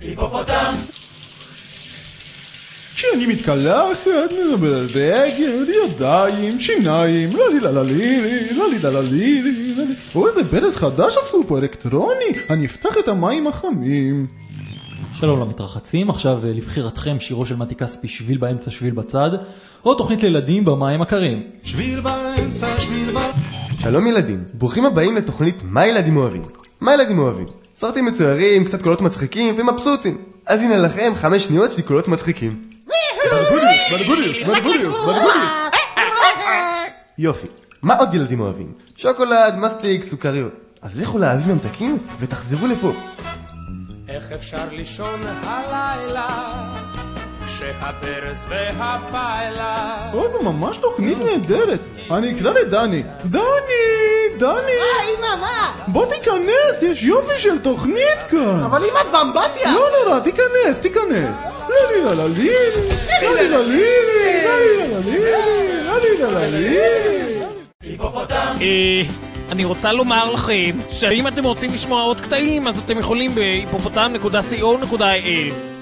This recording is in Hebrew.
היפופוטם! כשאני מתקלחת, מדבר על בגד, ידיים, שיניים, לא לי לה לה לילי, לא לי לה לה לילי, לא לי... או איזה ברז חדש עשו פה, אלקטרוני, אני אפתח את המים החמים. שלום למתרחצים, עכשיו אה, לבחירתכם שירו של מתי כספי שביל באמצע שביל בצד, או תוכנית לילדים במים הקרים. שביל באמצע, שביל ב... שלום ילדים, ברוכים הבאים לתוכנית מה ילדים אוהבים. מה ילדים אוהבים? סרטים מצוירים, קצת קולות מצחיקים ומבסוטים. אז הנה לכם חמש שניות של קולות מצחיקים. יופי. מה עוד ילדים אוהבים? שוקולד, מסטיק, סוכריות. אז לכו להביא ממתקים ותחזרו לפה. איך אפשר לישון הלילה כשהברז והפיילה או, זו ממש תוכנית נהדרת. אני אקרא לדני. דני, דני. אה, אמא, מה? בוא תיכנס, יש יופי של תוכנית כאן. אבל אמא באמבטיה! לא נורא, תיכנס, תיכנס. לא לי לה לה לילי, לא לי לה לילי, לא לי לה לה לילי, לא לי לה לה לילי. היפופוטם! אה, אני רוצה לומר לכם שאם אתם רוצים לשמוע עוד קטעים אז אתם יכולים בהיפופוטם.co.il